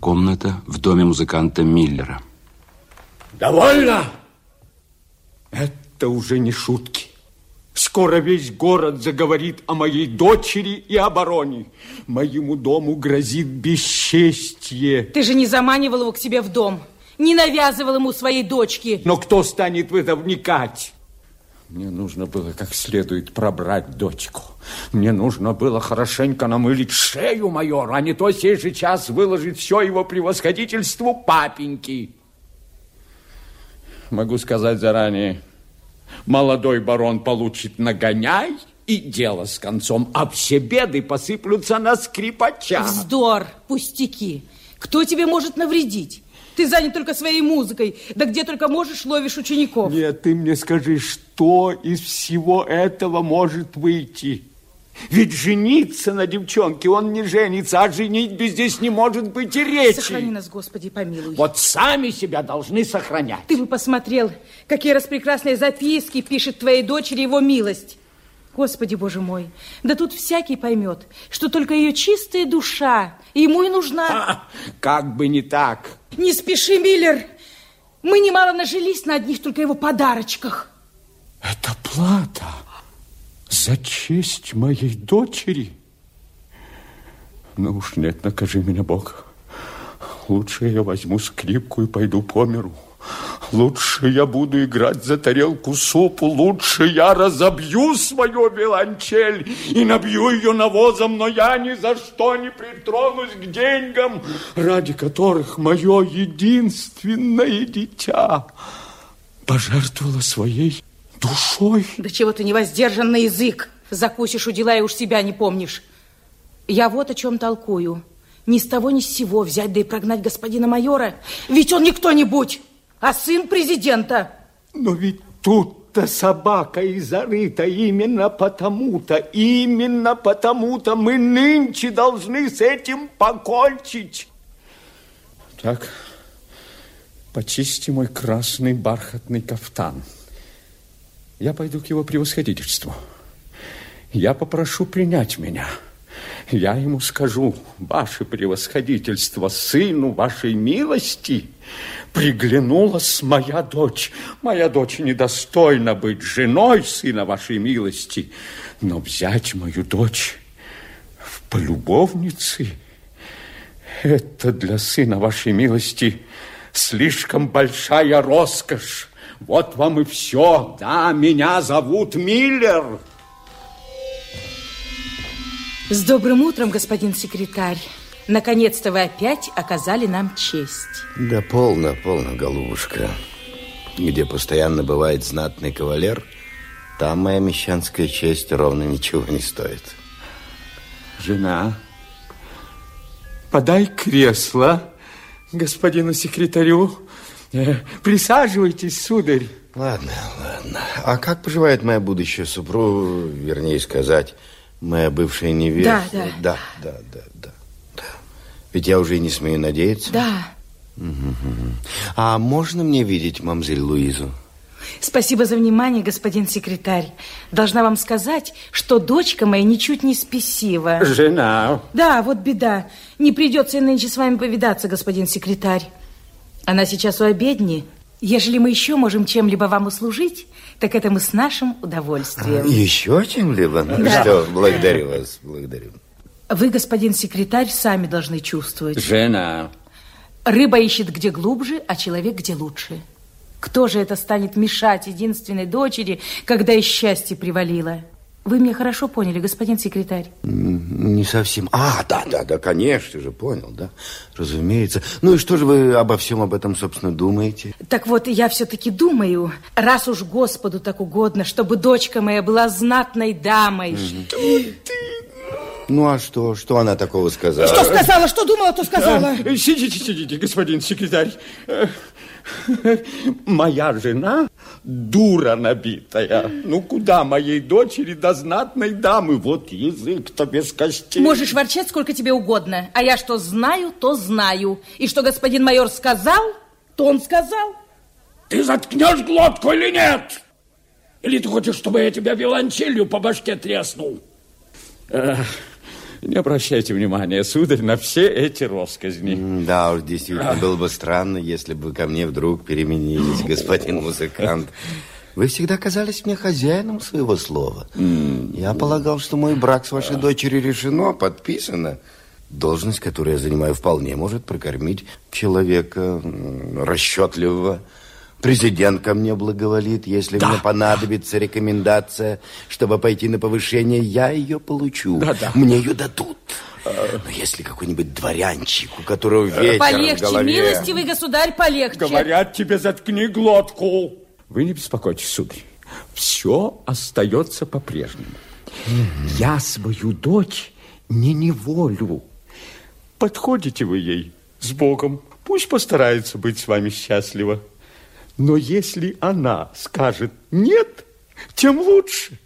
Комната в доме музыканта Миллера. Довольно! Это уже не шутки. Скоро весь город заговорит о моей дочери и обороне. Моему дому грозит бесчестье. Ты же не заманивал его к себе в дом, не навязывал ему своей дочки. Но кто станет в это вникать? Мне нужно было как следует пробрать дочку. Мне нужно было хорошенько намылить шею майора, а не то сей же час выложить все его превосходительству папеньки. Могу сказать заранее, молодой барон получит нагоняй, и дело с концом, а все беды посыплются на скрипача. Вздор, пустяки. Кто тебе может навредить? Ты занят только своей музыкой, да где только можешь, ловишь учеников. Нет, ты мне скажи, что из всего этого может выйти? Ведь жениться на девчонке он не женится, а женитьбе здесь не может быть и речи. Сохрани нас, Господи, помилуй. Вот сами себя должны сохранять. Ты бы посмотрел, какие распрекрасные записки пишет твоей дочери его милость. Господи, Боже мой, да тут всякий поймет, что только ее чистая душа ему и нужна. А, как бы не так. Не спеши, Миллер. Мы немало нажились на одних только его подарочках. Это плата за честь моей дочери? Ну уж нет, накажи меня, Бог. Лучше я возьму скрипку и пойду по миру. Лучше я буду играть за тарелку супу, лучше я разобью свою виолончель и набью ее навозом, но я ни за что не притронусь к деньгам, ради которых мое единственное дитя пожертвовало своей душой. Да чего ты невоздержанный язык? Закусишь у дела и уж себя не помнишь. Я вот о чем толкую. Ни с того ни с сего взять да и прогнать господина майора, ведь он не кто-нибудь а сын президента. Но ведь тут-то собака и зарыта именно потому-то, именно потому-то мы нынче должны с этим покончить. Так, почисти мой красный бархатный кафтан. Я пойду к его превосходительству. Я попрошу принять меня. Я ему скажу, ваше превосходительство, сыну вашей милости приглянулась моя дочь. Моя дочь недостойна быть женой сына вашей милости, но взять мою дочь в полюбовницы – это для сына вашей милости слишком большая роскошь. Вот вам и все. Да, меня зовут Миллер. С добрым утром, господин секретарь. Наконец-то вы опять оказали нам честь. Да полно, полно, голубушка. Где постоянно бывает знатный кавалер, там моя мещанская честь ровно ничего не стоит. Жена, подай кресло господину секретарю. Э, присаживайтесь, сударь. Ладно, ладно. А как поживает моя будущая супруга, вернее сказать, моя бывшая невеста? Да, да. Да, да, да, да. да. Ведь я уже и не смею надеяться. Да. А можно мне видеть мамзель Луизу? Спасибо за внимание, господин секретарь. Должна вам сказать, что дочка моя ничуть не спесива. Жена. Да, вот беда. Не придется и нынче с вами повидаться, господин секретарь. Она сейчас у обедни. Ежели мы еще можем чем-либо вам услужить, так это мы с нашим удовольствием. Еще чем-либо? Ну Да. что, благодарю вас, благодарю. Вы, господин секретарь, сами должны чувствовать. Жена. Рыба ищет где глубже, а человек где лучше. Кто же это станет мешать единственной дочери, когда и счастье привалило? Вы меня хорошо поняли, господин секретарь. Не совсем. А, да, да, да, конечно же, понял, да. Разумеется. Ну и что же вы обо всем об этом, собственно, думаете? Так вот, я все-таки думаю, раз уж Господу так угодно, чтобы дочка моя была знатной дамой. Ну а что? Что она такого сказала? Что сказала, что думала, то сказала. Э, Сидите, сидите, господин секретарь. Моя жена дура набитая. Ну, куда моей дочери до знатной дамы? Вот язык-то без костей. Можешь ворчать сколько тебе угодно, а я что знаю, то знаю. И что господин майор сказал, то он сказал. Ты заткнешь глотку или нет? Или ты хочешь, чтобы я тебя виолончелью по башке треснул? Э, Не обращайте внимания, сударь, на все эти росказни. Да уж, действительно, было бы странно, если бы ко мне вдруг переменились, господин музыкант. Вы всегда казались мне хозяином своего слова. Я полагал, что мой брак с вашей дочерью решено, подписано. Должность, которую я занимаю, вполне может прокормить человека расчетливого. Президент ко мне благоволит. Если да. мне понадобится рекомендация, чтобы пойти на повышение, я ее получу. Да, да. Мне ее дадут. Но если какой-нибудь дворянчик, у которого ветер полегче, в голове... милостивый государь, полегче. Говорят тебе, заткни глотку. Вы не беспокойтесь, сударь. Все остается по-прежнему. Я свою дочь не неволю. Подходите вы ей с Богом. Пусть постарается быть с вами счастлива. Но если она скажет «нет», тем лучше.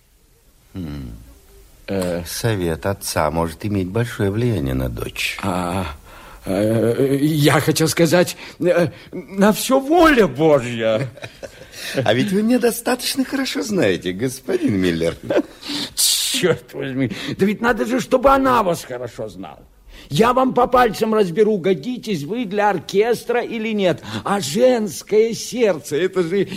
Э, совет отца может иметь большое влияние на дочь. А, э, я хотел сказать, э, на все воля Божья. А ведь вы меня достаточно хорошо знаете, господин Миллер. Черт возьми, да ведь надо же, чтобы она вас хорошо знала. Я вам по пальцам разберу, годитесь вы для оркестра или нет. А женское сердце, это же,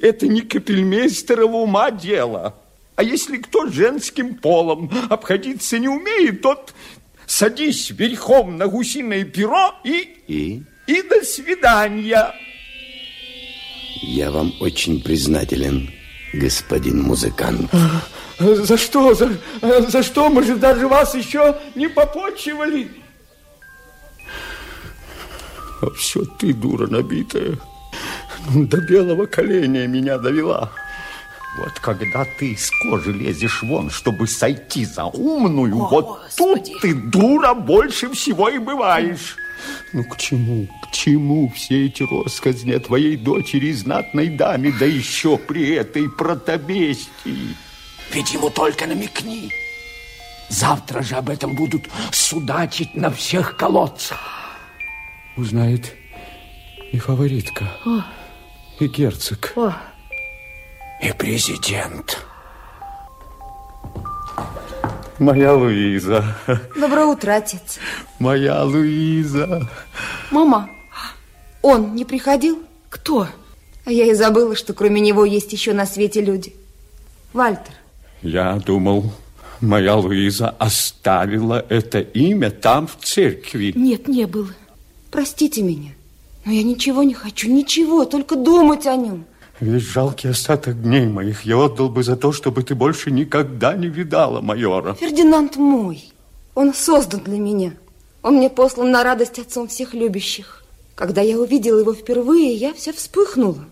это не капельмейстерова ума дело. А если кто женским полом обходиться не умеет, тот садись верхом на гусиное перо и... И? И до свидания. Я вам очень признателен, господин музыкант. За что? За, за что? Мы же даже вас еще не попочивали. А все ты, дура набитая, до белого коленя меня довела. Вот когда ты из кожи лезешь вон, чтобы сойти за умную, О, вот Господи. тут ты, дура, больше всего и бываешь. Ну, к чему, к чему все эти россказни о твоей дочери и знатной даме, да еще при этой протобестии? Ведь ему только намекни. Завтра же об этом будут судачить на всех колодцах. Узнает и фаворитка, О. и герцог, О. и президент. Моя Луиза. Доброе утро, отец. Моя Луиза. Мама, он не приходил? Кто? А я и забыла, что кроме него есть еще на свете люди. Вальтер. Я думал, моя Луиза оставила это имя там, в церкви. Нет, не было. Простите меня, но я ничего не хочу, ничего, только думать о нем. Весь жалкий остаток дней моих я отдал бы за то, чтобы ты больше никогда не видала майора. Фердинанд мой, он создан для меня. Он мне послан на радость отцом всех любящих. Когда я увидела его впервые, я вся вспыхнула.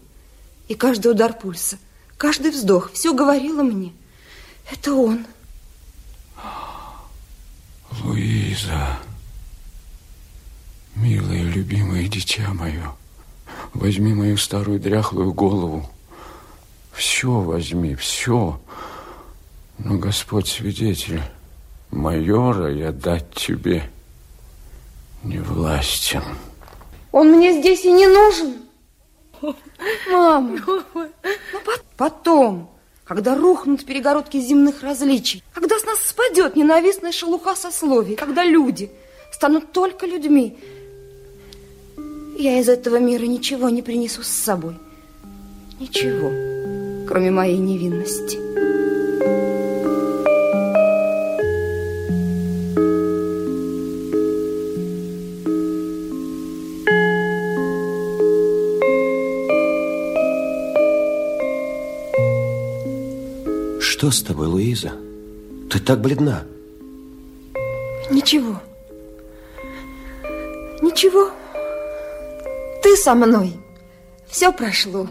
И каждый удар пульса, каждый вздох, все говорило мне. Это он. Луиза, милое, любимое дитя мое, Возьми мою старую дряхлую голову. Все возьми, все. Но Господь свидетель, майора я дать тебе не властен. Он мне здесь и не нужен. Мама, ну потом, когда рухнут перегородки земных различий, когда с нас спадет ненавистная шелуха сословий, когда люди станут только людьми, я из этого мира ничего не принесу с собой. Ничего, кроме моей невинности. Что с тобой, Луиза? Ты так бледна. Ничего. Ничего ты со мной. Все прошло.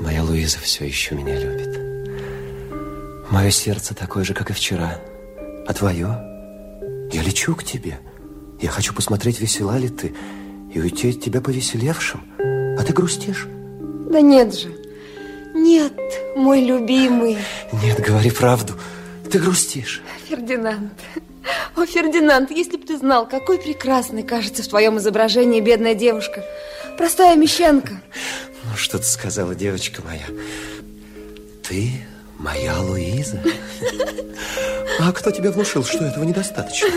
Моя Луиза все еще меня любит. Мое сердце такое же, как и вчера. А твое? Я лечу к тебе. Я хочу посмотреть, весела ли ты, и уйти от тебя повеселевшим. А ты грустишь? Да нет же. Нет, мой любимый. Нет, говори правду. Ты грустишь. Фердинанд. О, Фердинанд, если бы ты знал, какой прекрасной кажется в твоем изображении бедная девушка. Простая мещанка. Ну, что ты сказала, девочка моя? Ты Моя Луиза? А кто тебе внушил, что этого недостаточно?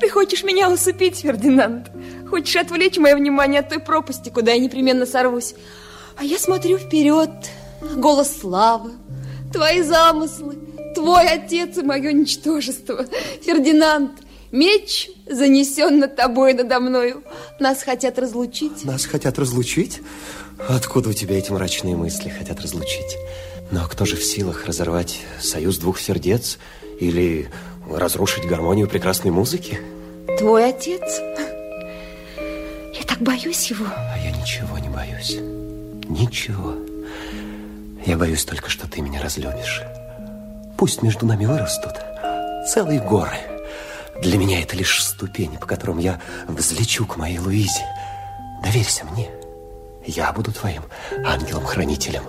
Ты хочешь меня усыпить, Фердинанд? Хочешь отвлечь мое внимание от той пропасти, куда я непременно сорвусь? А я смотрю вперед. Голос славы, твои замыслы, твой отец и мое ничтожество. Фердинанд, меч занесен над тобой надо мною. Нас хотят разлучить. Нас хотят разлучить? Откуда у тебя эти мрачные мысли хотят разлучить? Но кто же в силах разорвать союз двух сердец или разрушить гармонию прекрасной музыки? Твой отец? Я так боюсь его. А я ничего не боюсь. Ничего. Я боюсь только, что ты меня разлюбишь. Пусть между нами вырастут целые горы. Для меня это лишь ступени, по которым я взлечу к моей Луизе. Доверься мне. Я буду твоим ангелом-хранителем.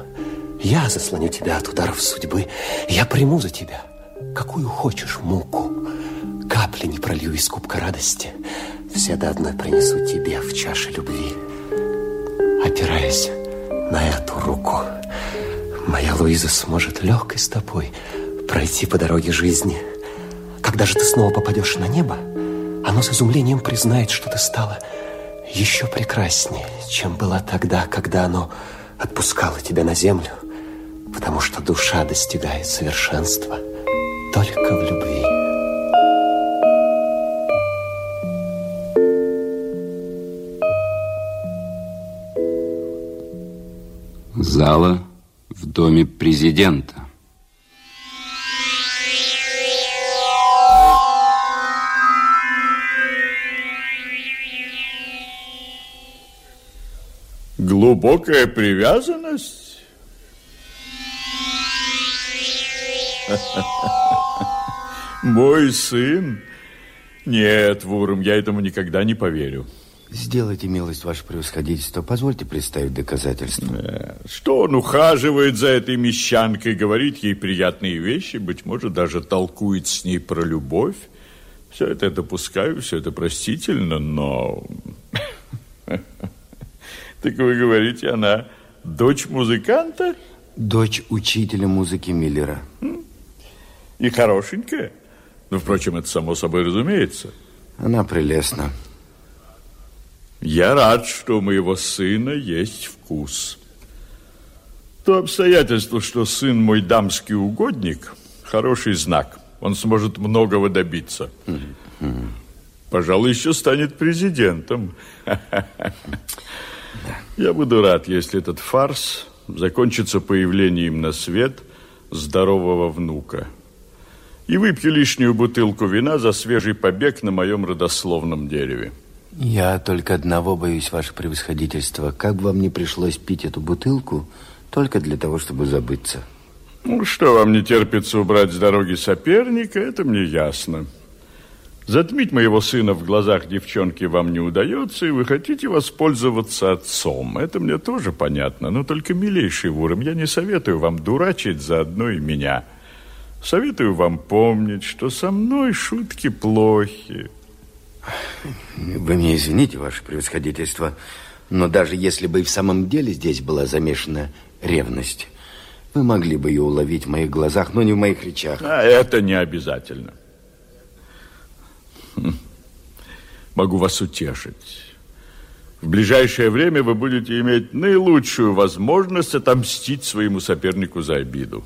Я заслоню тебя от ударов судьбы. Я приму за тебя, какую хочешь, муку. Капли не пролью из кубка радости. Все до одной принесу тебе в чаше любви. Опираясь на эту руку, моя Луиза сможет легкой стопой пройти по дороге жизни. Когда же ты снова попадешь на небо, оно с изумлением признает, что ты стала еще прекраснее, чем была тогда, когда оно отпускало тебя на землю, потому что душа достигает совершенства только в любви. Зала доме президента. Глубокая привязанность? Мой сын? Нет, Вурм, я этому никогда не поверю. Сделайте милость, ваше превосходительство. Позвольте представить доказательства. Э, Что он ухаживает за этой мещанкой, говорит ей приятные вещи, быть может, даже толкует с ней про любовь. Все это я допускаю, все это простительно, но... Так вы говорите, она дочь музыканта? Дочь учителя музыки Миллера. И хорошенькая? Ну, впрочем, это само собой разумеется. Она прелестна. Я рад, что у моего сына есть вкус. То обстоятельство, что сын мой дамский угодник, хороший знак. Он сможет многого добиться. Пожалуй, еще станет президентом. Я буду рад, если этот фарс закончится появлением на свет здорового внука. И выпью лишнюю бутылку вина за свежий побег на моем родословном дереве. Я только одного боюсь, ваше превосходительство. Как бы вам не пришлось пить эту бутылку, только для того, чтобы забыться. Ну, что вам не терпится убрать с дороги соперника, это мне ясно. Затмить моего сына в глазах девчонки вам не удается, и вы хотите воспользоваться отцом. Это мне тоже понятно, но только, милейший Вуром, я не советую вам дурачить заодно и меня. Советую вам помнить, что со мной шутки плохи. Вы меня извините, ваше превосходительство, но даже если бы и в самом деле здесь была замешана ревность, вы могли бы ее уловить в моих глазах, но не в моих речах. А это не обязательно. Хм. Могу вас утешить. В ближайшее время вы будете иметь наилучшую возможность отомстить своему сопернику за обиду.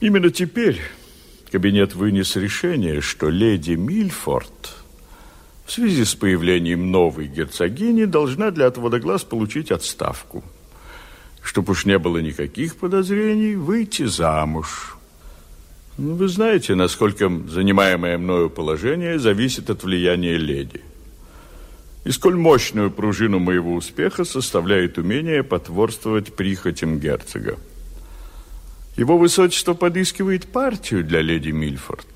Именно теперь кабинет вынес решение, что леди Мильфорд в связи с появлением новой герцогини должна для отвода глаз получить отставку. Чтоб уж не было никаких подозрений, выйти замуж. Ну, вы знаете, насколько занимаемое мною положение зависит от влияния леди. И сколь мощную пружину моего успеха составляет умение потворствовать прихотям герцога. Его высочество подыскивает партию для леди Мильфорд.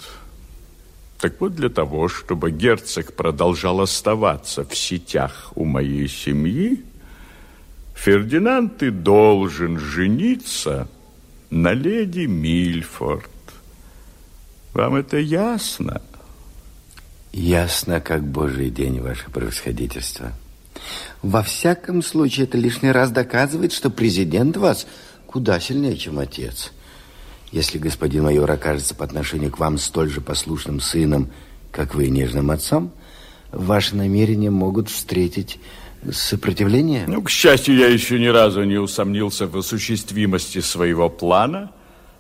Так вот, для того, чтобы герцог продолжал оставаться в сетях у моей семьи, Фердинанд, ты должен жениться на леди Мильфорд. Вам это ясно? Ясно, как божий день, ваше превосходительство. Во всяком случае, это лишний раз доказывает, что президент вас куда сильнее, чем отец. Если господин майор окажется по отношению к вам столь же послушным сыном, как вы нежным отцом, ваши намерения могут встретить сопротивление? Ну, к счастью, я еще ни разу не усомнился в осуществимости своего плана,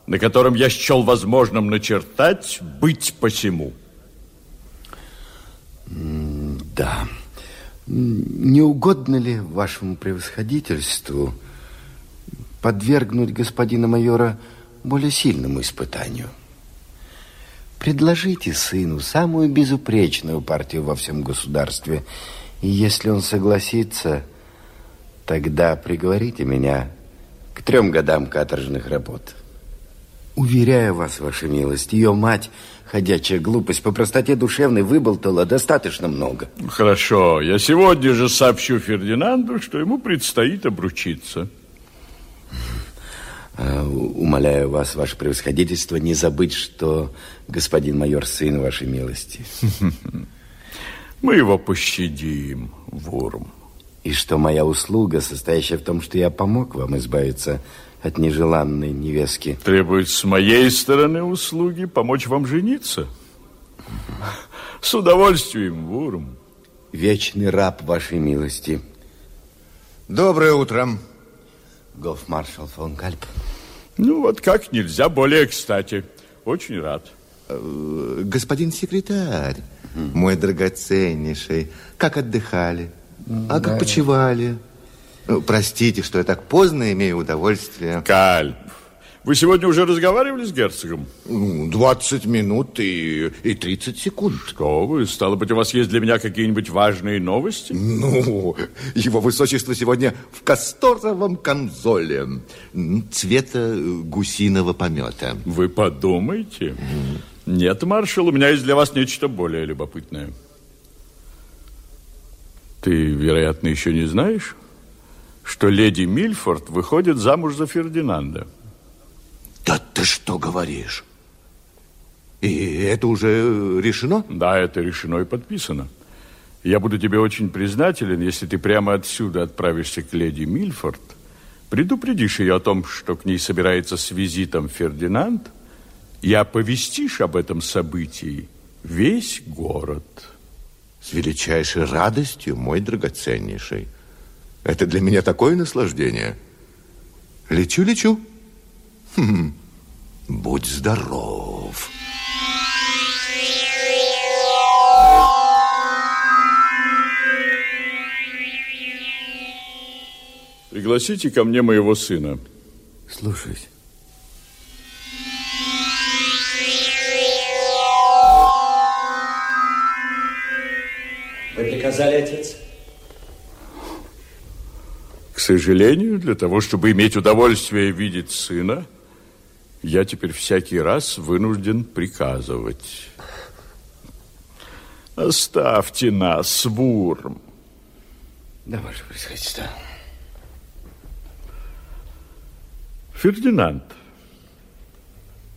на котором я счел возможным начертать «быть посему». Да. Не угодно ли вашему превосходительству подвергнуть господина майора более сильному испытанию? Предложите сыну самую безупречную партию во всем государстве, и если он согласится, тогда приговорите меня к трем годам каторжных работ. Уверяю вас, ваша милость, ее мать, ходячая глупость, по простоте душевной выболтала достаточно много. Хорошо, я сегодня же сообщу Фердинанду, что ему предстоит обручиться. А, умоляю вас, ваше превосходительство, не забыть, что господин майор сын вашей милости. Мы его пощадим, Вурм. И что моя услуга, состоящая в том, что я помог вам избавиться от нежеланной невестки. Требует с моей стороны услуги помочь вам жениться. С удовольствием, Вурм. Вечный раб вашей милости. Доброе утро. Гофмаршал фон Кальп. Ну, вот как нельзя более кстати. Очень рад. Господин секретарь, мой драгоценнейший, как отдыхали? А как почивали? Простите, что я так поздно имею удовольствие. Кальп, вы сегодня уже разговаривали с герцогом? Ну, 20 минут и, и 30 секунд. Что вы? Стало быть, у вас есть для меня какие-нибудь важные новости? Ну, его высочество сегодня в касторовом камзоле цвета гусиного помета. Вы подумайте. Нет, маршал, у меня есть для вас нечто более любопытное. Ты, вероятно, еще не знаешь, что леди Мильфорд выходит замуж за Фердинанда. Да ты что говоришь? И это уже решено? Да, это решено и подписано. Я буду тебе очень признателен, если ты прямо отсюда отправишься к леди Мильфорд, предупредишь ее о том, что к ней собирается с визитом Фердинанд, и оповестишь об этом событии весь город. С величайшей радостью, мой драгоценнейший. Это для меня такое наслаждение. Лечу, лечу. Хм. Будь здоров. Пригласите ко мне моего сына. Слушаюсь. Вы приказали, отец? К сожалению, для того, чтобы иметь удовольствие видеть сына, я теперь всякий раз вынужден приказывать. Оставьте нас, Вурм. Да, ваше происходительство. Фердинанд,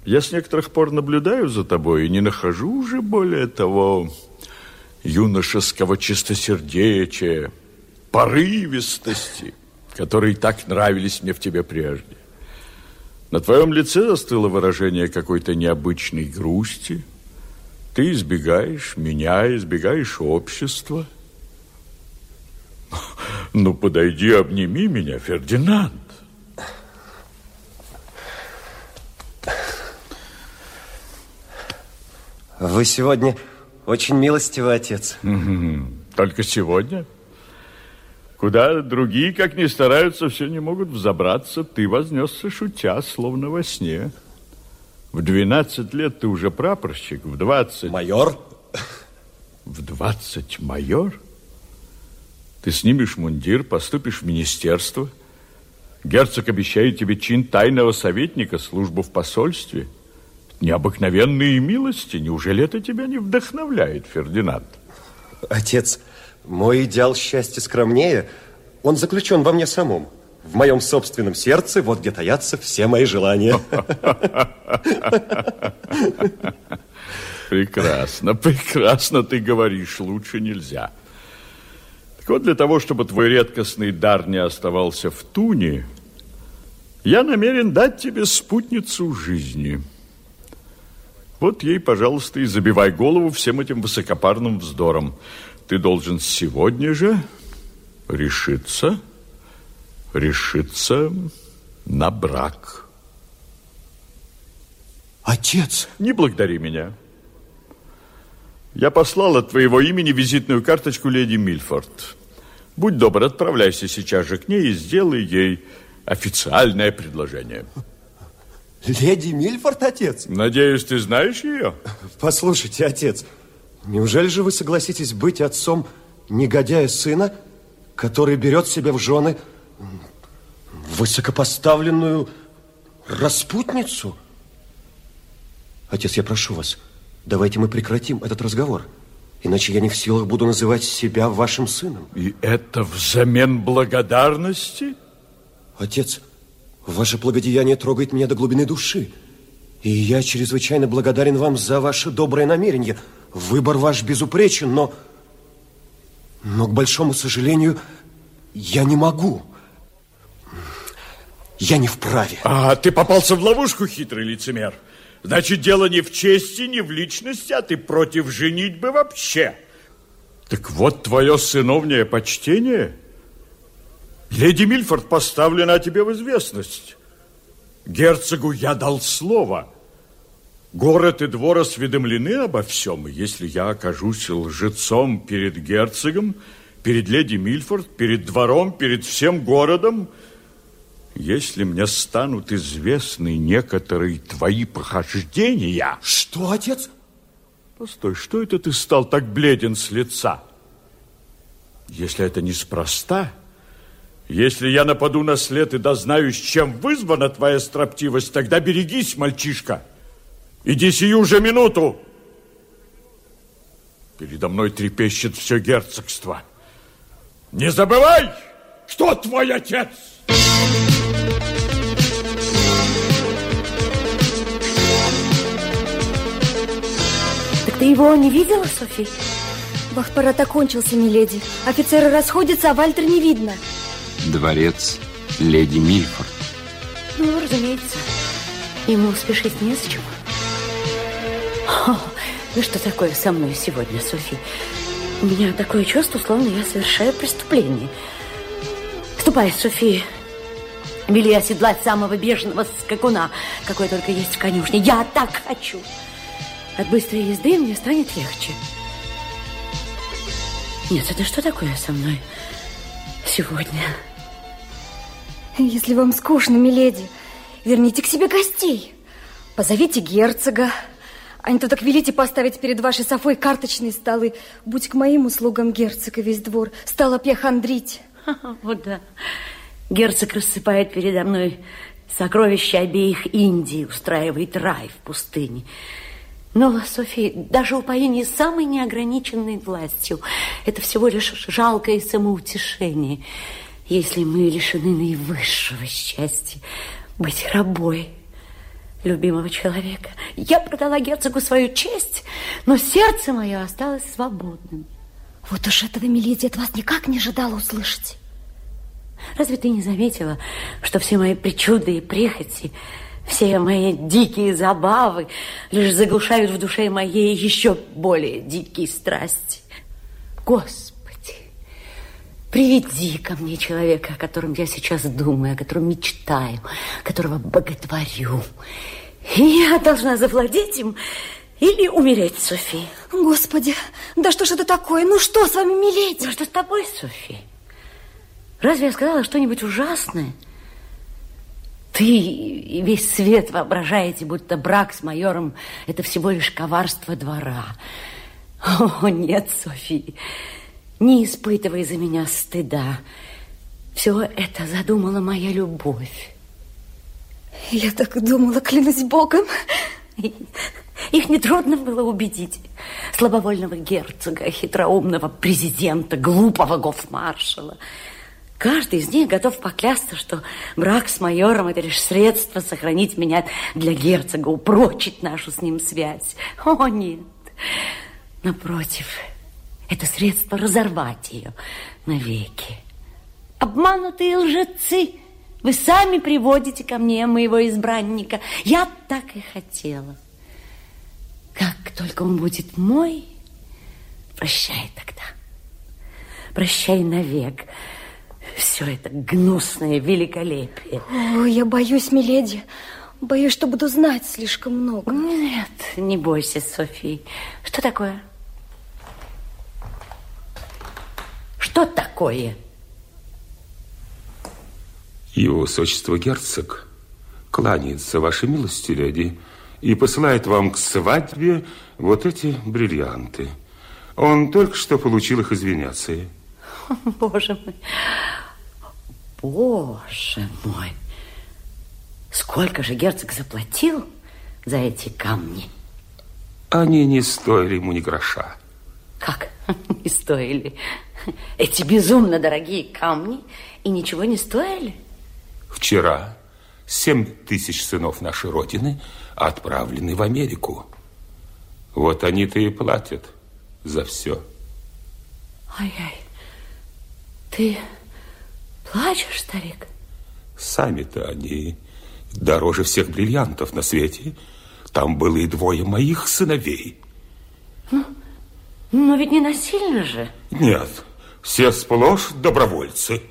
я с некоторых пор наблюдаю за тобой и не нахожу уже более того юношеского чистосердечия, порывистости, которые так нравились мне в тебе прежде. На твоем лице застыло выражение какой-то необычной грусти. Ты избегаешь меня, избегаешь общества. Ну, подойди, обними меня, Фердинанд. Вы сегодня очень милостивый отец. Только сегодня? Куда другие, как ни стараются, все не могут взобраться, ты вознесся шутя, словно во сне. В 12 лет ты уже прапорщик, в 20... Майор? В 20 майор? Ты снимешь мундир, поступишь в министерство. Герцог обещает тебе чин тайного советника, службу в посольстве. Необыкновенные милости. Неужели это тебя не вдохновляет, Фердинанд? Отец, мой идеал счастья скромнее. Он заключен во мне самом. В моем собственном сердце, вот где таятся все мои желания. Прекрасно, прекрасно ты говоришь, лучше нельзя. Так вот, для того, чтобы твой редкостный дар не оставался в туне, Я намерен дать тебе спутницу жизни. Вот ей, пожалуйста, и забивай голову всем этим высокопарным вздором. Ты должен сегодня же решиться, решиться на брак. Отец! Не благодари меня. Я послал от твоего имени визитную карточку леди Мильфорд. Будь добр, отправляйся сейчас же к ней и сделай ей официальное предложение. Леди Мильфорд, отец? Надеюсь, ты знаешь ее? Послушайте, отец, неужели же вы согласитесь быть отцом негодяя сына, который берет себе в жены высокопоставленную распутницу? Отец, я прошу вас, давайте мы прекратим этот разговор. Иначе я не в силах буду называть себя вашим сыном. И это взамен благодарности? Отец, ваше благодеяние трогает меня до глубины души. И я чрезвычайно благодарен вам за ваше доброе намерение. Выбор ваш безупречен, но... Но, к большому сожалению, я не могу. Я не вправе. А, ты попался в ловушку, хитрый лицемер. Значит, дело не в чести, не в личности, а ты против женитьбы вообще. Так вот твое сыновнее почтение. Леди Мильфорд поставлена о тебе в известность. Герцогу я дал слово. Город и двор осведомлены обо всем, и если я окажусь лжецом перед герцогом, перед леди Мильфорд, перед двором, перед всем городом, если мне станут известны некоторые твои похождения... Что, отец? Постой, что это ты стал так бледен с лица? Если это неспроста, если я нападу на след и дознаюсь, чем вызвана твоя строптивость, тогда берегись, мальчишка. Иди сию же минуту. Передо мной трепещет все герцогство. Не забывай, кто твой отец! Так ты его не видела, Софи? Вахпарат окончился, миледи. Офицеры расходятся, а Вальтер не видно. Дворец леди Мильфорд. Ну, разумеется. Ему спешить незачем. О, ну что такое со мной сегодня, Софи? У меня такое чувство, словно я совершаю преступление. Ступай, Софи. Вели оседлать самого бешеного скакуна, какой только есть в конюшне. Я так хочу. От быстрой езды мне станет легче. Нет, это что такое со мной сегодня? Если вам скучно, миледи, верните к себе гостей. Позовите герцога. А не то так велите поставить перед вашей Софой карточные столы. Будь к моим услугам герцога весь двор. Стала б я хандрить. Вот да. Герцог рассыпает передо мной сокровища обеих Индий, устраивает рай в пустыне. Но, София, даже упоение самой неограниченной властью – это всего лишь жалкое самоутешение, если мы лишены наивысшего счастья быть рабой любимого человека. Я продала герцогу свою честь, но сердце мое осталось свободным. Вот уж этого, миледи, от вас никак не ожидала услышать. Разве ты не заметила, что все мои причуды и прихоти, все мои дикие забавы лишь заглушают в душе моей еще более дикие страсти? Господи, приведи ко мне человека, о котором я сейчас думаю, о котором мечтаю, которого боготворю. И я должна завладеть им или умереть, Софи. Господи, да что ж это такое? Ну что с вами, миледи? Ну что с тобой, Софи? Разве я сказала что-нибудь ужасное? Ты и весь свет воображаете, будто брак с майором – это всего лишь коварство двора. О, нет, Софи, не испытывай за меня стыда. Все это задумала моя любовь. Я так и думала, клянусь Богом. Их нетрудно было убедить. Слабовольного герцога, хитроумного президента, глупого гофмаршала – Каждый из них готов поклясться, что брак с майором – это лишь средство сохранить меня для герцога, упрочить нашу с ним связь. О, нет. Напротив, это средство разорвать ее навеки. Обманутые лжецы Вы сами приводите ко мне моего избранника. Я так и хотела. Как только он будет мой, прощай тогда. Прощай навек. Все это гнусное великолепие. О, я боюсь, миледи. Боюсь, что буду знать слишком много. Нет, не бойся, София. Что такое? Что такое? Его высочество герцог кланяется вашей милости, леди, и посылает вам к свадьбе вот эти бриллианты. Он только что получил их из Венеции. Боже мой. Боже мой. Сколько же герцог заплатил за эти камни? Они не стоили ему ни гроша. Как не стоили? Эти безумно дорогие камни и ничего не стоили? Вчера семь тысяч сынов нашей Родины отправлены в Америку. Вот они-то и платят за все. Ай-ай, ты плачешь, старик? Сами-то они дороже всех бриллиантов на свете. Там было и двое моих сыновей. Ну, но ведь не насильно же. Нет, все сплошь добровольцы.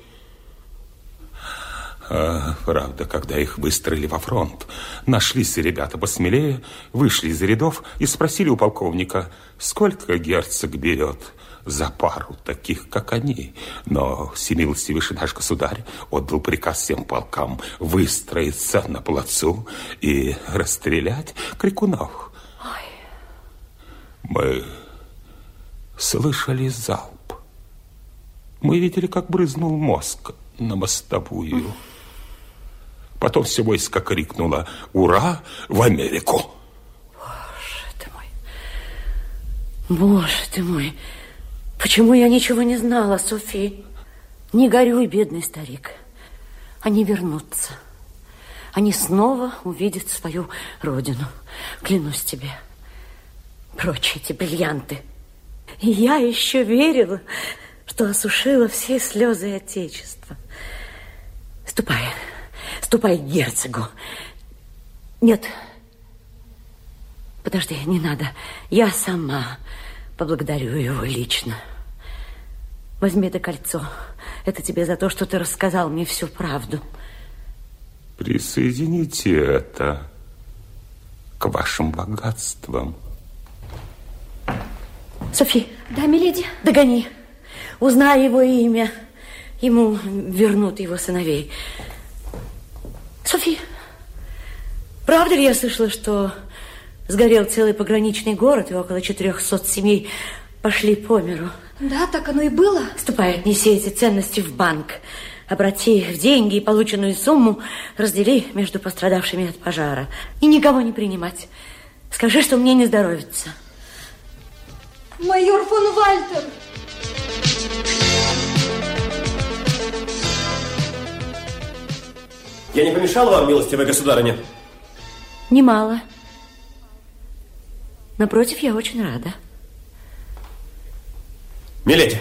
А, правда, когда их выстроили во фронт, нашлись ребята посмелее, вышли из рядов и спросили у полковника, сколько герцог берет за пару таких, как они. Но всемилостивейший наш государь отдал приказ всем полкам выстроиться на плацу и расстрелять крикунов. Ой. Мы слышали залп. Мы видели, как брызнул мозг на мостовую. Потом все войско крикнуло «Ура! В Америку!» Боже ты мой! Боже ты мой! Почему я ничего не знала, Софи? Не горюй, бедный старик. Они вернутся. Они снова увидят свою родину. Клянусь тебе. Прочь эти бриллианты. И я еще верила, что осушила все слезы Отечества. Ступай, ступай к герцогу. Нет, подожди, не надо. Я сама поблагодарю его лично. Возьми это кольцо. Это тебе за то, что ты рассказал мне всю правду. Присоедините это к вашим богатствам. Софи. Да, миледи? Догони. Узнай его имя. Ему вернут его сыновей. Софи, правда ли я слышала, что сгорел целый пограничный город, и около 400 семей пошли по миру? Да, так оно и было. Ступай, отнеси эти ценности в банк. Обрати их в деньги и полученную сумму раздели между пострадавшими от пожара. И никого не принимать. Скажи, что мне не здоровится. Майор фон Вальтер! Я не помешал вам, милостивая государыня? Немало. Напротив, я очень рада. Миледи,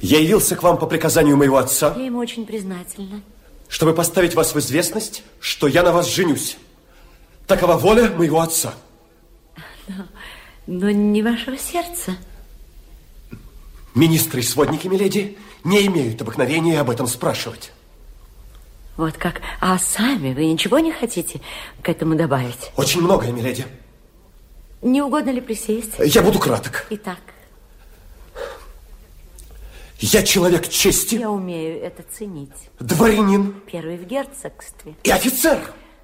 я явился к вам по приказанию моего отца. Я ему очень признательна. Чтобы поставить вас в известность, что я на вас женюсь. Такова воля моего отца. Но, но не вашего сердца. Министры и сводники, миледи, не имеют обыкновения об этом спрашивать. Вот как. А сами вы ничего не хотите к этому добавить? Очень многое, миледи. Не угодно ли присесть? Я буду краток. Итак. Я человек чести. Я умею это ценить. Дворянин. Первый в герцогстве. И офицер.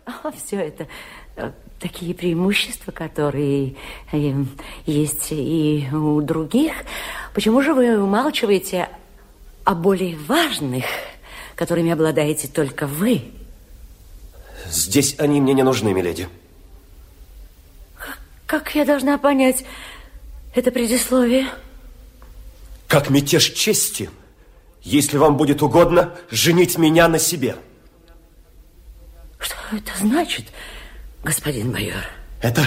А, все это э, такие преимущества, которые э, есть и у других. Почему же вы умалчиваете о более важных, которыми обладаете только вы? Здесь они мне не нужны, миледи. Как, я должна понять это предисловие? Как мятеж чести, если вам будет угодно женить меня на себе. Что это значит, господин майор? Это,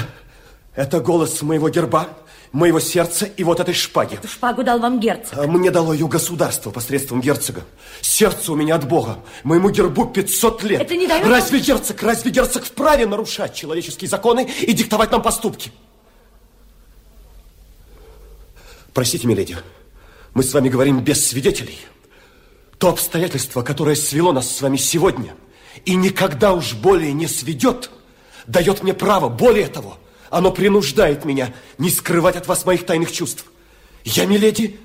это голос моего герба моего сердца и вот этой шпаги. Эту шпагу дал вам герцог. А Мне дало ее государство посредством герцога. Сердце у меня от Бога. Моему гербу 500 лет. Это не дает Разве герцог, разве герцог вправе нарушать человеческие законы и диктовать нам поступки? Простите, миледи, мы с вами говорим без свидетелей. То обстоятельство, которое свело нас с вами сегодня и никогда уж более не сведет, дает мне право, более того, оно принуждает меня не скрывать от вас моих тайных чувств. Я, миледи,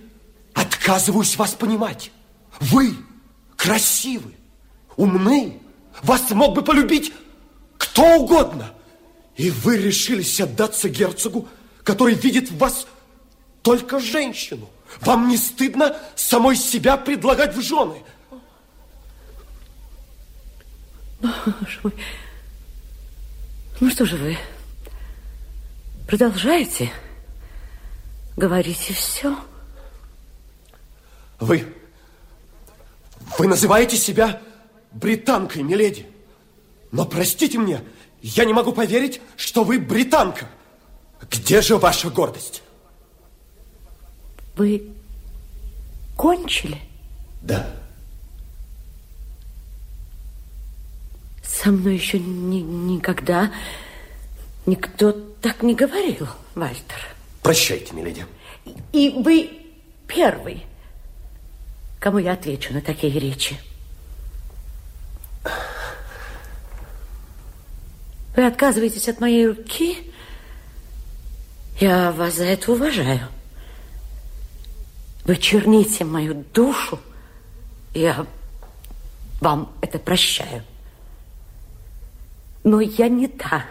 отказываюсь вас понимать. Вы красивы, умны, вас мог бы полюбить кто угодно. И вы решились отдаться герцогу, который видит в вас только женщину. Вам не стыдно самой себя предлагать в жены? Боже мой. Ну что же вы, продолжаете? Говорите все. Вы, вы называете себя британкой, миледи. Но простите мне, я не могу поверить, что вы британка. Где же ваша гордость? Вы кончили? Да. Со мной еще ни, никогда никто так не говорил, Вальтер. Прощайте, миледи. И вы первый, кому я отвечу на такие речи. Вы отказываетесь от моей руки? Я вас за это уважаю. Вы черните мою душу, я вам это прощаю. Но я не та,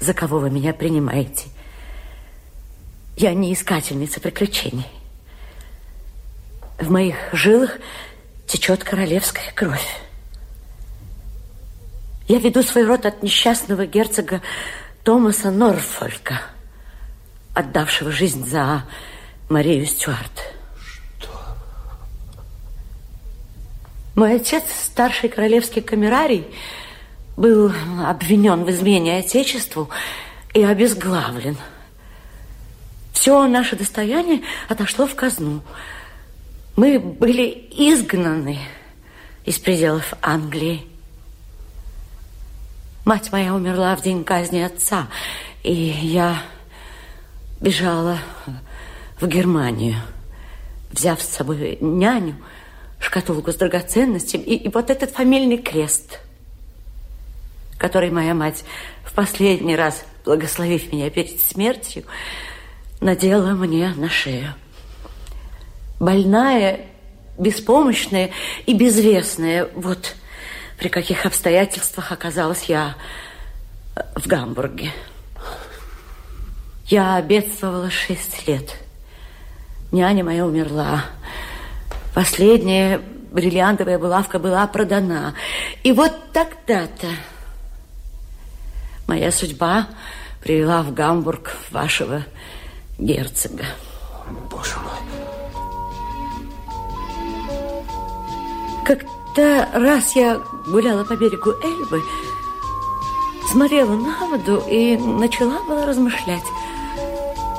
за кого вы меня принимаете. Я не искательница приключений. В моих жилах течет королевская кровь. Я веду свой род от несчастного герцога Томаса Норфолька, отдавшего жизнь за Марию Стюарт. Что? Мой отец, старший королевский камерарий, был обвинен в измене Отечеству и обезглавлен. Все наше достояние отошло в казну. Мы были изгнаны из пределов Англии. Мать моя умерла в день казни отца, и я бежала в Германию, взяв с собой няню, шкатулку с драгоценностями и, и вот этот фамильный крест, который моя мать в последний раз, благословив меня перед смертью, надела мне на шею. Больная, беспомощная и безвестная, вот при каких обстоятельствах оказалась я в Гамбурге. Я бедствовала шесть лет. Няня моя умерла. Последняя бриллиантовая булавка была продана. И вот тогда-то моя судьба привела в Гамбург вашего герцога. Боже мой. Как-то раз я гуляла по берегу Эльбы, смотрела на воду и начала была размышлять,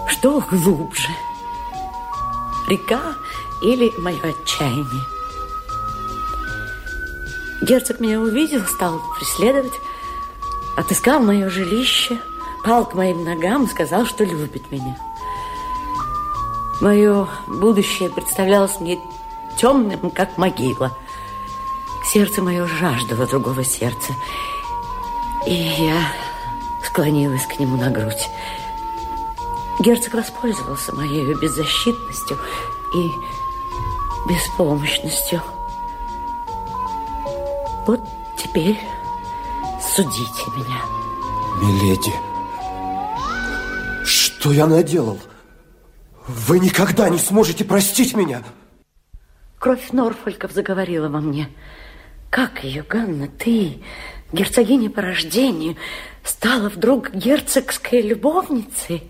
что глубже, река или мое отчаяние. Герцог меня увидел, стал преследовать, отыскал мое жилище, пал к моим ногам и сказал, что любит меня. Мое будущее представлялось мне темным, как могила. Сердце мое жаждало другого сердца. И я склонилась к нему на грудь. Герцог воспользовался моей беззащитностью и беспомощностью. Вот теперь судите меня. Миледи, что я наделал? Вы никогда не сможете простить меня. Кровь Норфольков заговорила во мне. Как ее, Ганна, ты, герцогиня по рождению, стала вдруг герцогской любовницей?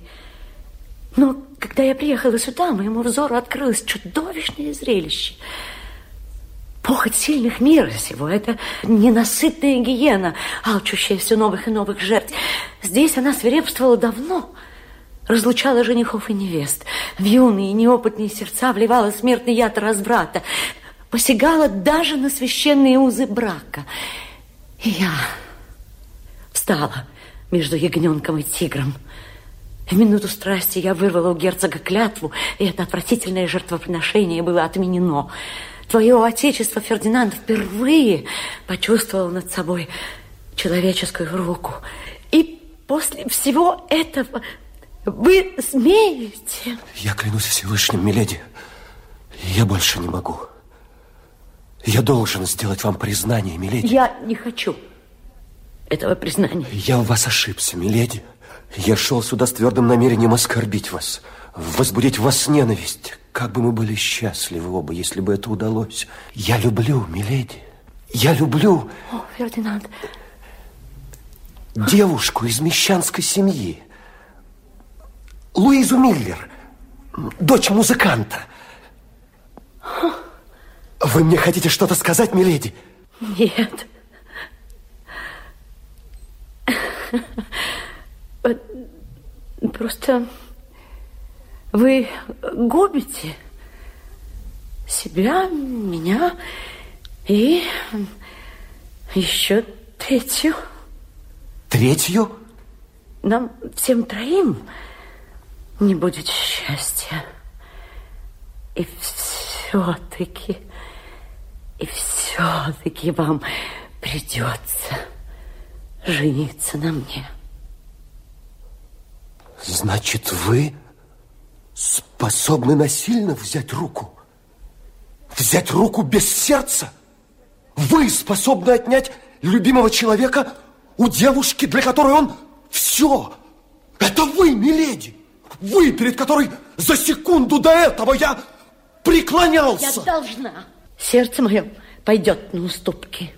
Но когда я приехала сюда, моему взору открылось чудовищное зрелище. Похоть сильных мира сего – это ненасытная гиена, алчущая все новых и новых жертв. Здесь она свирепствовала давно – разлучала женихов и невест. В юные неопытные сердца вливала смертный яд разврата, посягала даже на священные узы брака. И я встала между ягненком и тигром. В минуту страсти я вырвала у герцога клятву, и это отвратительное жертвоприношение было отменено. Твое отечество, Фердинанд, впервые почувствовал над собой человеческую руку. И после всего этого вы смеете? Я клянусь Всевышним, миледи, я больше не могу. Я должен сделать вам признание, миледи. Я не хочу этого признания. Я у вас ошибся, миледи. Я шел сюда с твердым намерением оскорбить вас, возбудить в вас ненависть. Как бы мы были счастливы оба, если бы это удалось. Я люблю, миледи. Я люблю... О, Фердинанд. Девушку из мещанской семьи. Луизу Миллер, дочь музыканта. Вы мне хотите что-то сказать, миледи? Нет. Просто вы губите себя, меня и еще третью. Третью? Нам всем троим не будет счастья. И все-таки, и все-таки вам придется жениться на мне. Значит, вы способны насильно взять руку? Взять руку без сердца? Вы способны отнять любимого человека у девушки, для которой он все? Это вы, миледи! Вы, перед которой за секунду до этого я преклонялся. Я должна. Сердце мое пойдет на уступки.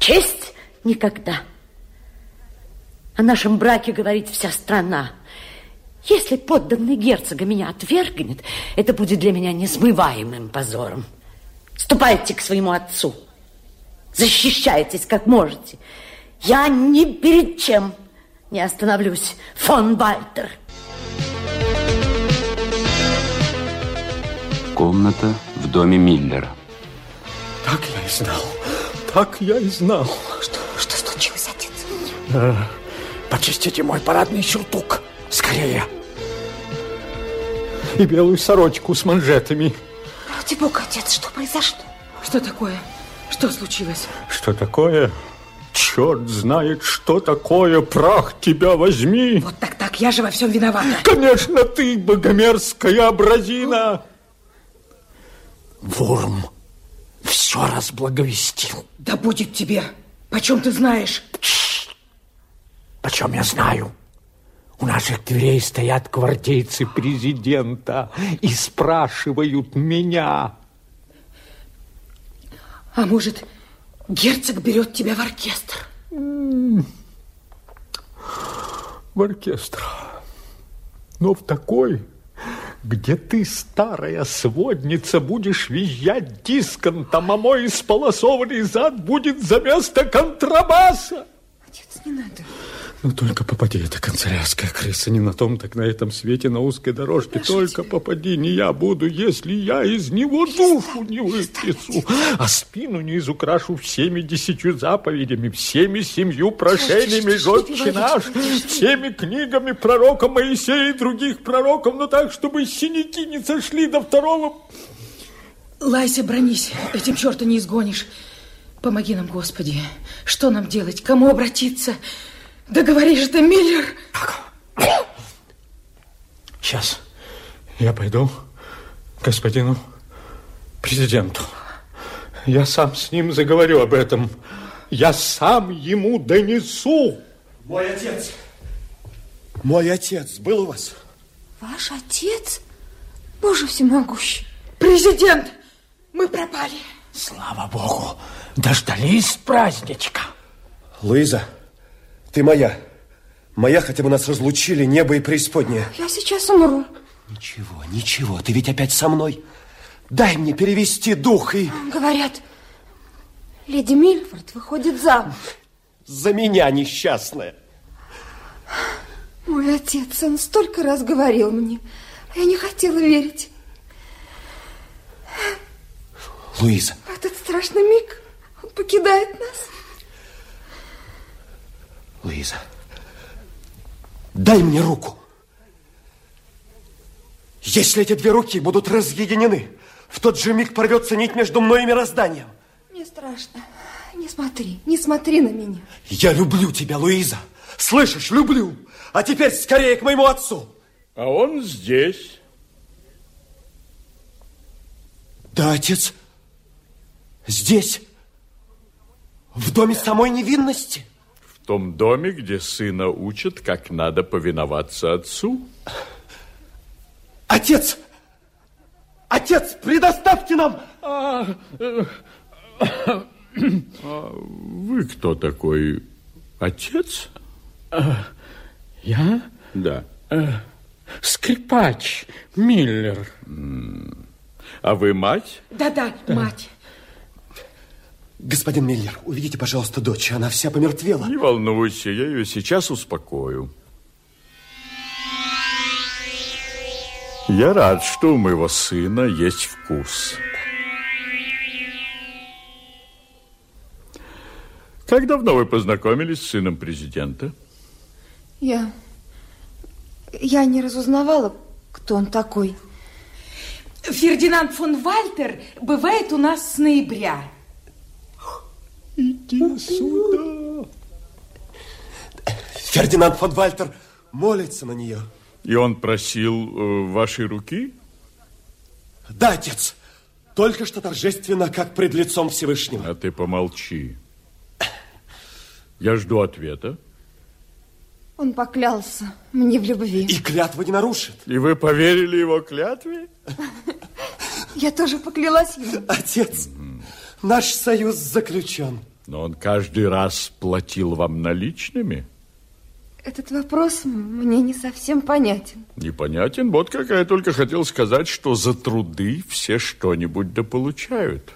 Честь никогда. О нашем браке говорит вся страна. Если подданный герцога меня отвергнет, это будет для меня несмываемым позором. Ступайте к своему отцу. Защищайтесь, как можете. Я ни перед чем не остановлюсь, фон Вальтер. Комната в доме Миллера. Так я и знал. Так я и знал. Что, что случилось, отец? Э, почистите мой парадный сюртук. Скорее. И белую сорочку с манжетами. Ради бога, отец, что произошло? Что такое? Что случилось? Что такое? Черт знает, что такое. Прах тебя возьми. Вот так-так, я же во всем виновата. Конечно, ты, богомерзкая образина. Ворм все разблаговестил. Да будет тебе. Почем ты знаешь? Почем я знаю? У наших дверей стоят гвардейцы президента и спрашивают меня. А может, герцог берет тебя в оркестр? В оркестр. Но в такой где ты, старая сводница, будешь визжать дисконтом, а мой исполосованный зад будет за место контрабаса. Отец, не надо. Ну, только попади, эта канцелярская крыса, не на том, так на этом свете, на узкой дорожке. Подождите. Только попади, не я буду, если я из него душу не вытрясу, а спину не изукрашу всеми десятью заповедями, всеми семью прошениями, жотче наш, всеми книгами пророка Моисея и других пророков, но так, чтобы синяки не сошли до второго. Лайся, бронись, этим черта не изгонишь. Помоги нам, Господи. Что нам делать? Кому обратиться? Да говори же ты, Миллер. Сейчас я пойду к господину президенту. Я сам с ним заговорю об этом. Я сам ему донесу. Мой отец. Мой отец был у вас? Ваш отец? Боже всемогущий. Президент, мы пропали. Слава богу, дождались праздничка. Луиза, ты моя. Моя, хотя бы нас разлучили небо и преисподнее. Я сейчас умру. Ничего, ничего, ты ведь опять со мной. Дай мне перевести дух и... Говорят, леди Мильфорд выходит замуж. За меня несчастная. Мой отец, он столько раз говорил мне, а я не хотела верить. Луиза. В этот страшный миг он покидает нас. Луиза, дай мне руку. Если эти две руки будут разъединены, в тот же миг порвется нить между мной и мирозданием. Мне страшно. Не смотри, не смотри на меня. Я люблю тебя, Луиза. Слышишь, люблю. А теперь скорее к моему отцу. А он здесь. Да, отец. Здесь. В доме самой невинности. В том доме, где сына учат, как надо повиноваться отцу. Отец! Отец, предоставьте нам... А, э, а вы кто такой? Отец? А, я? Да. А, скрипач Миллер. А вы мать? Да-да, мать. Господин Миллер, увидите, пожалуйста, дочь. Она вся помертвела. Не волнуйся, я ее сейчас успокою. Я рад, что у моего сына есть вкус. Как давно вы познакомились с сыном президента? Я... Я не разузнавала, кто он такой. Фердинанд фон Вальтер бывает у нас с ноября. Иди сюда. Фердинанд фон Вальтер молится на нее. И он просил э, вашей руки? Да, отец. Только что торжественно, как пред лицом Всевышнего. А ты помолчи. Я жду ответа. Он поклялся мне в любви. И клятва не нарушит. И вы поверили его клятве? Я тоже поклялась ему. Отец, наш союз заключен. Но он каждый раз платил вам наличными? Этот вопрос мне не совсем понятен. Непонятен? Вот как я только хотел сказать, что за труды все что-нибудь да получают.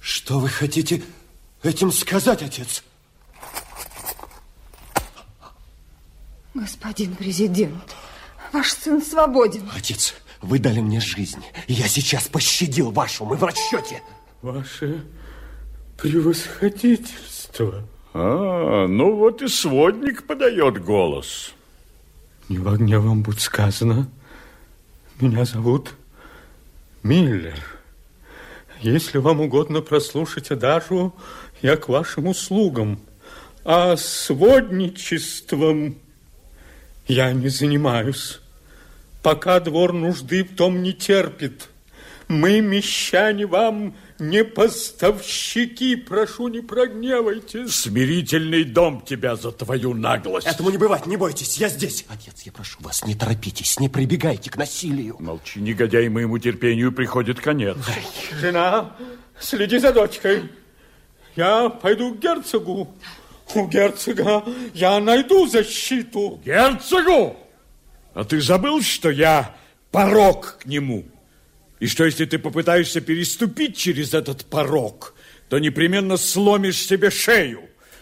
Что вы хотите этим сказать, отец? Господин президент, ваш сын свободен. Отец, вы дали мне жизнь, я сейчас пощадил вашу, мы в расчете. Ваше превосходительство. А, ну вот и сводник подает голос. Не во гне вам будет сказано. Меня зовут Миллер. Если вам угодно прослушать Адажу, я к вашим услугам. А сводничеством я не занимаюсь. Пока двор нужды в том не терпит. Мы, мещане, вам не поставщики, прошу, не прогневайтесь. Смирительный дом тебя за твою наглость. Этому не бывать, не бойтесь, я здесь. Отец, я прошу вас, не торопитесь, не прибегайте к насилию. Молчи, негодяй, моему терпению приходит конец. Жена, следи за дочкой. Я пойду к герцогу. У герцога я найду защиту. Герцогу? А ты забыл, что я порог к нему? И что, если ты попытаешься переступить через этот порог, то непременно сломишь себе шею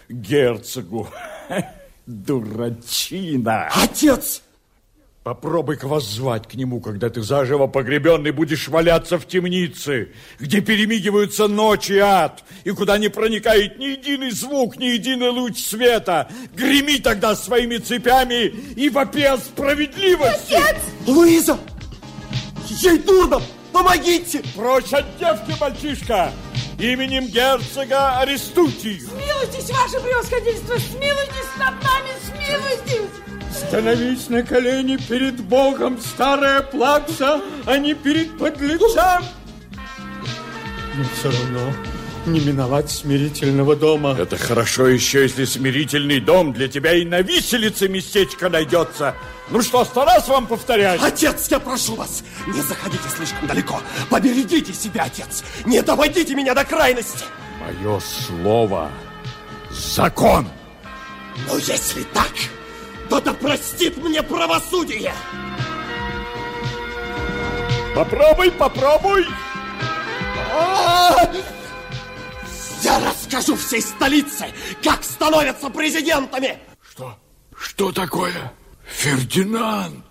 герцогу. Дурачина. Отец! Попробуй-ка воззвать к нему, когда ты заживо погребенный будешь валяться в темнице, где перемигиваются ночь и ад, и куда не проникает ни единый звук, ни единый луч света. Греми тогда своими цепями и вопи о справедливости. Отец! Луиза! Ей дурно! Помогите! Прочь от девки, мальчишка! Именем герцога арестуйте ее! Смилуйтесь, ваше превосходительство! Смилуйтесь над нами! Смилуйтесь! Становись на колени перед Богом, старая плакса, а не перед подлецом. Но все равно не миновать смирительного дома. Это хорошо еще, если смирительный дом для тебя и на виселице местечко найдется. Ну что, сто раз вам повторять? Отец, я прошу вас, не заходите слишком далеко. Поберегите себя, отец. Не доводите меня до крайности. Мое слово – закон. Но если так, то да простит мне правосудие. Попробуй, попробуй. А! Я расскажу всей столице, как становятся президентами. Что? Что такое? Фердинанд!